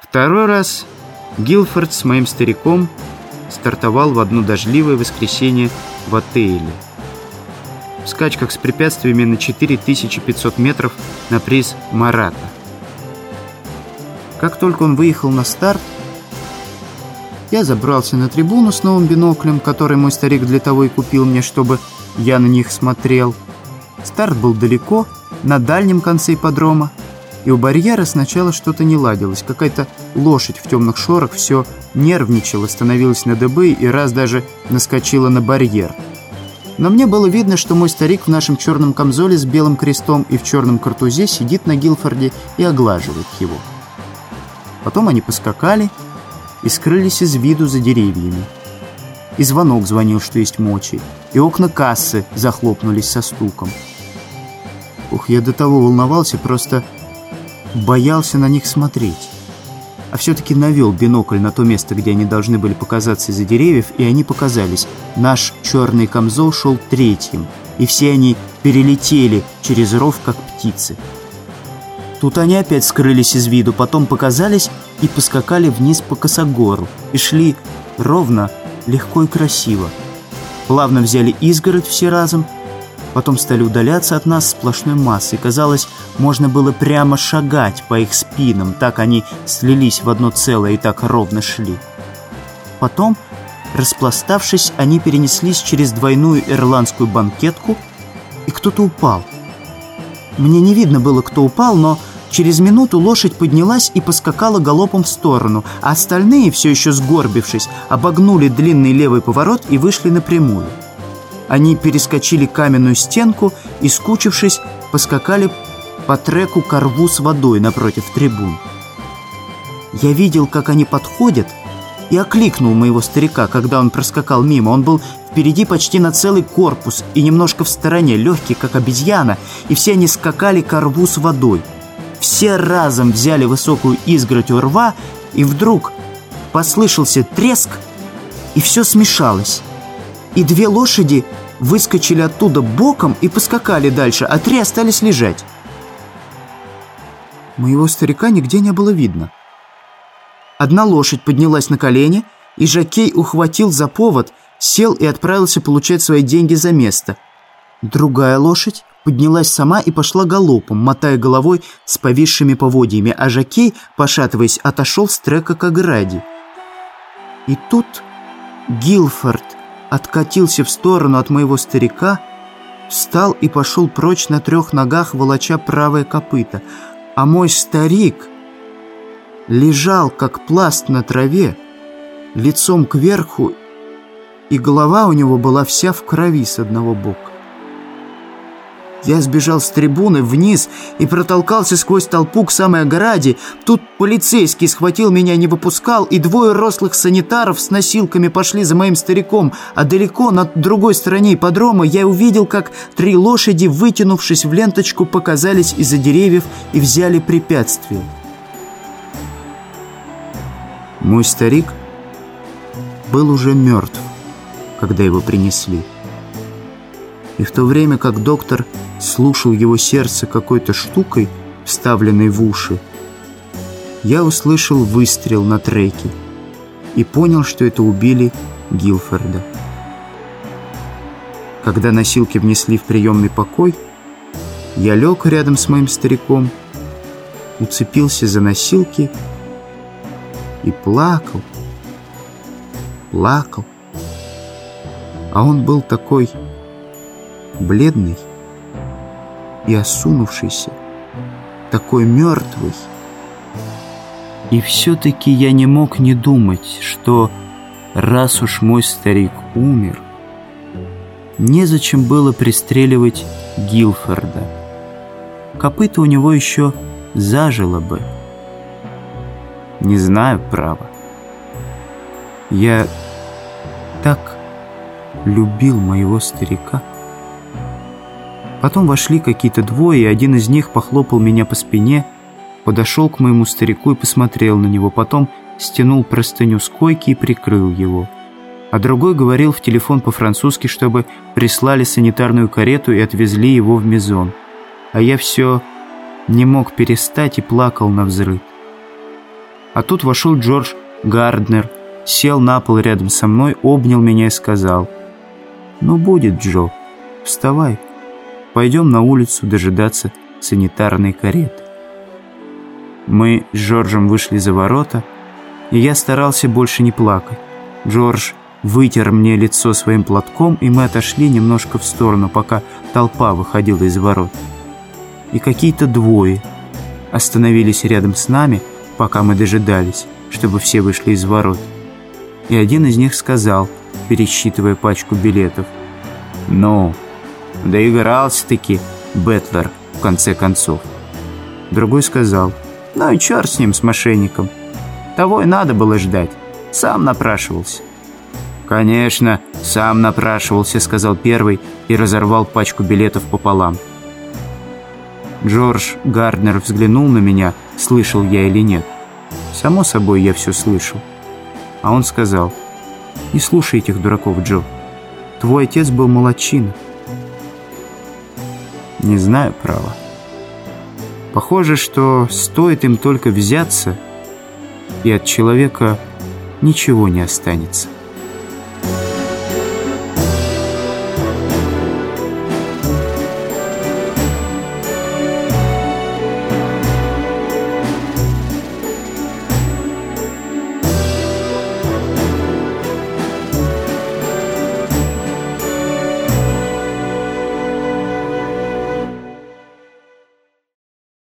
Второй раз Гилфорд с моим стариком стартовал в одно дождливое воскресенье в отеле. В скачках с препятствиями на 4500 метров на приз Марата. Как только он выехал на старт, я забрался на трибуну с новым биноклем, который мой старик для того и купил мне, чтобы я на них смотрел. Старт был далеко, на дальнем конце ипподрома, и у барьера сначала что-то не ладилось. Какая-то лошадь в темных шорах все нервничала, становилась на дыбы и раз даже наскочила на барьер. Но мне было видно, что мой старик в нашем черном камзоле с белым крестом и в черном картузе сидит на Гилфорде и оглаживает его. Потом они поскакали и скрылись из виду за деревьями. И звонок звонил, что есть мочи, и окна кассы захлопнулись со стуком. Ух, я до того волновался, просто боялся на них смотреть. А все-таки навел бинокль на то место, где они должны были показаться из-за деревьев, и они показались. Наш черный камзол шел третьим, и все они перелетели через ров, как птицы. Тут они опять скрылись из виду, потом показались и поскакали вниз по косогору, и шли ровно, легко и красиво. Плавно взяли изгородь все разом, потом стали удаляться от нас сплошной массой. Казалось, можно было прямо шагать по их спинам, так они слились в одно целое и так ровно шли. Потом, распластавшись, они перенеслись через двойную ирландскую банкетку, и кто-то упал. Мне не видно было, кто упал, но через минуту лошадь поднялась и поскакала галопом в сторону, а остальные, все еще сгорбившись, обогнули длинный левый поворот и вышли напрямую. Они перескочили каменную стенку и, скучившись, поскакали по треку к рву с водой напротив трибун. Я видел, как они подходят, и окликнул моего старика, когда он проскакал мимо. Он был впереди почти на целый корпус и немножко в стороне, легкий, как обезьяна, и все они скакали к рву с водой. Все разом взяли высокую изгородь у рва, и вдруг послышался треск, и все смешалось. И две лошади выскочили оттуда боком и поскакали дальше, а три остались лежать. Моего старика нигде не было видно. Одна лошадь поднялась на колени, и Жакей ухватил за повод, сел и отправился получать свои деньги за место. Другая лошадь поднялась сама и пошла галопом, мотая головой с повисшими поводьями, а Жакей, пошатываясь, отошел с трека к ограде. И тут Гилфорд откатился в сторону от моего старика, встал и пошел прочь на трех ногах, волоча правое копыто. А мой старик лежал, как пласт на траве, лицом кверху, и голова у него была вся в крови с одного бока. Я сбежал с трибуны вниз и протолкался сквозь толпу к самой ограде. Тут полицейский схватил меня, не выпускал, и двое рослых санитаров с носилками пошли за моим стариком. А далеко, на другой стороне ипподрома, я увидел, как три лошади, вытянувшись в ленточку, показались из-за деревьев и взяли препятствие. Мой старик был уже мертв, когда его принесли. И в то время как доктор слушал его сердце какой-то штукой, вставленной в уши, я услышал выстрел на треке и понял, что это убили Гилфорда. Когда носилки внесли в приемный покой, я лег рядом с моим стариком, уцепился за носилки и плакал, плакал. А он был такой бледный и осунувшийся, такой мертвый. И все-таки я не мог не думать, что раз уж мой старик умер, незачем было пристреливать Гилфорда. Копыта у него еще зажило бы. Не знаю, право. Я так любил моего старика. Потом вошли какие-то двое, и один из них похлопал меня по спине, подошел к моему старику и посмотрел на него, потом стянул простыню с койки и прикрыл его. А другой говорил в телефон по-французски, чтобы прислали санитарную карету и отвезли его в Мезон. А я все не мог перестать и плакал на взрыв. А тут вошел Джордж Гарднер, сел на пол рядом со мной, обнял меня и сказал, «Ну, будет, Джо, вставай, пойдем на улицу дожидаться санитарной кареты». Мы с Джорджем вышли за ворота, и я старался больше не плакать. Джордж вытер мне лицо своим платком, и мы отошли немножко в сторону, пока толпа выходила из ворот. И какие-то двое остановились рядом с нами, пока мы дожидались, чтобы все вышли из ворот. И один из них сказал, пересчитывая пачку билетов, «Ну, доигрался-таки Бетлер в конце концов». Другой сказал, «Ну и черт с ним, с мошенником. Того и надо было ждать. Сам напрашивался». «Конечно, сам напрашивался», — сказал первый и разорвал пачку билетов пополам. Джордж Гарднер взглянул на меня, слышал я или нет. Само собой, я все слышал. А он сказал, «Не слушай этих дураков, Джо. Твой отец был молодчина». Не знаю, право. Похоже, что стоит им только взяться, и от человека ничего не останется.